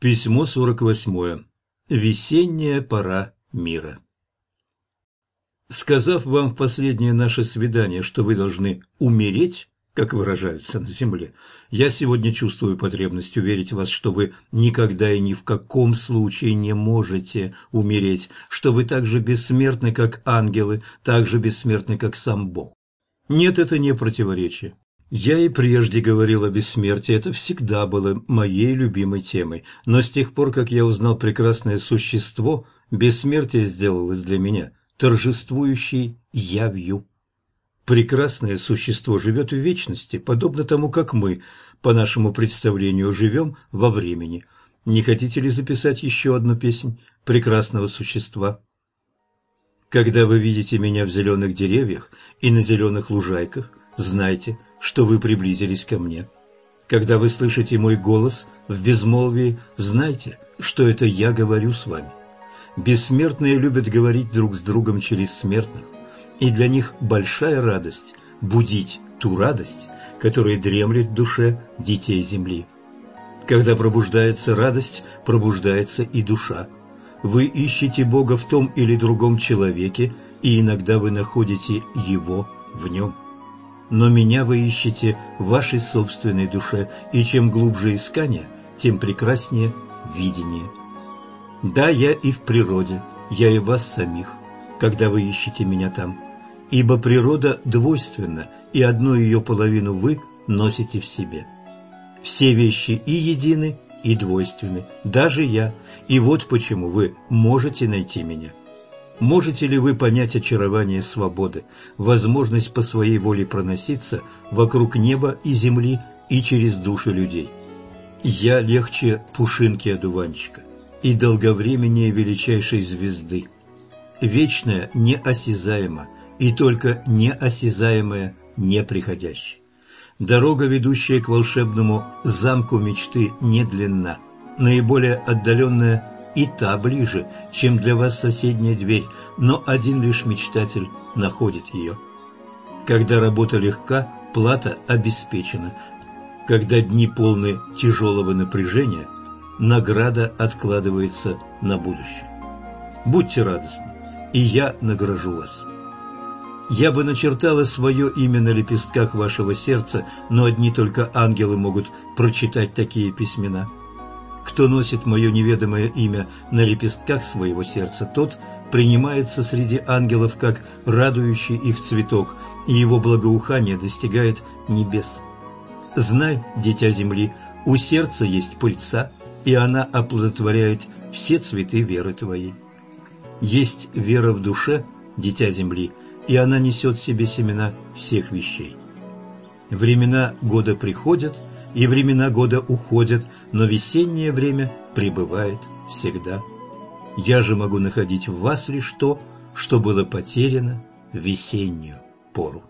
Письмо 48. Весенняя пора мира. Сказав вам в последнее наше свидание, что вы должны умереть, как выражаются на земле, я сегодня чувствую потребность уверить вас, что вы никогда и ни в каком случае не можете умереть, что вы так же бессмертны, как ангелы, так же бессмертны, как сам Бог. Нет, это не противоречие. Я и прежде говорил о бессмертии, это всегда было моей любимой темой, но с тех пор, как я узнал прекрасное существо, бессмертие сделалось для меня торжествующей явью. Прекрасное существо живет в вечности, подобно тому, как мы, по нашему представлению, живем во времени. Не хотите ли записать еще одну песнь прекрасного существа? Когда вы видите меня в зеленых деревьях и на зеленых лужайках, знайте, что вы приблизились ко мне. Когда вы слышите мой голос в безмолвии, знайте, что это я говорю с вами. Бессмертные любят говорить друг с другом через смертных, и для них большая радость будить ту радость, которая дремлет в душе детей земли. Когда пробуждается радость, пробуждается и душа. Вы ищете Бога в том или другом человеке, и иногда вы находите Его в нем но меня вы ищете в вашей собственной душе, и чем глубже искание, тем прекраснее видение. Да, я и в природе, я и вас самих, когда вы ищете меня там, ибо природа двойственна, и одну ее половину вы носите в себе. Все вещи и едины, и двойственны, даже я, и вот почему вы можете найти меня. Можете ли вы понять очарование свободы, возможность по своей воле проноситься вокруг неба и земли и через души людей? Я легче пушинки одуванчика и долговременнее величайшей звезды. Вечное неосязаемо, и только неосязаемое неприходящее. Дорога, ведущая к волшебному замку мечты, не длинна. Наиболее отдаленная и та ближе, чем для вас соседняя дверь, но один лишь мечтатель находит ее. Когда работа легка, плата обеспечена. Когда дни полны тяжелого напряжения, награда откладывается на будущее. Будьте радостны, и я награжу вас. Я бы начертала свое имя на лепестках вашего сердца, но одни только ангелы могут прочитать такие письмена. Кто носит мое неведомое имя на лепестках своего сердца, тот принимается среди ангелов как радующий их цветок, и его благоухание достигает небес. Знай, дитя земли, у сердца есть пыльца, и она оплодотворяет все цветы веры твоей. Есть вера в душе, дитя земли, и она несет в себе семена всех вещей. Времена года приходят, и времена года уходят, но весеннее время пребывает всегда. Я же могу находить в вас лишь то, что было потеряно весеннюю пору.